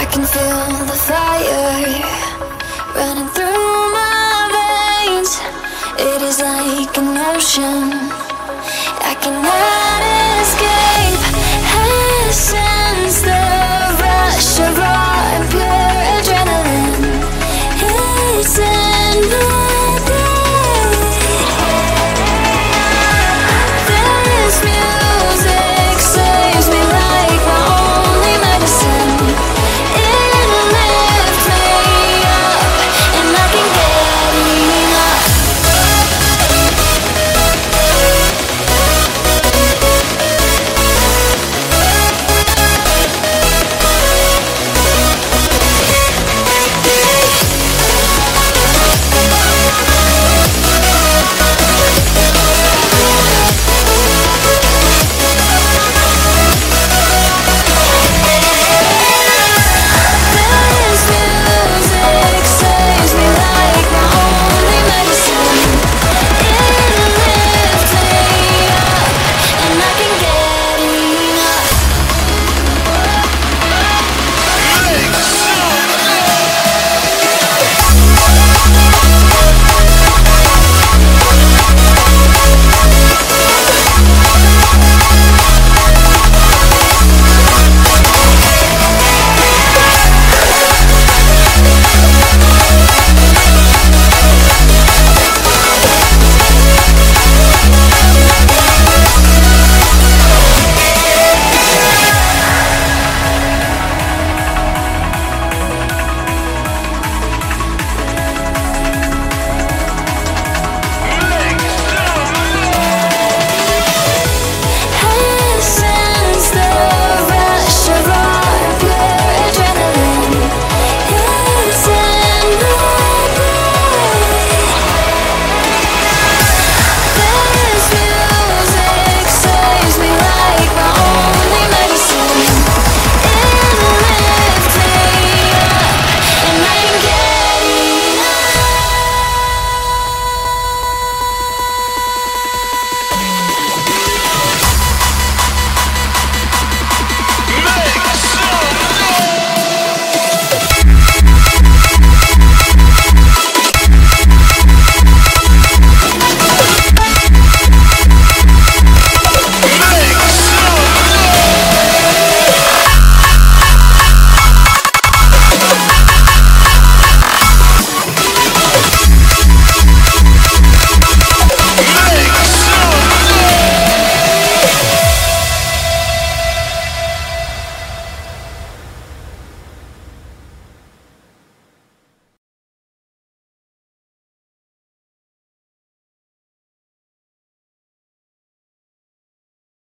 I can feel the fire running through my veins. It is like an ocean. I cannot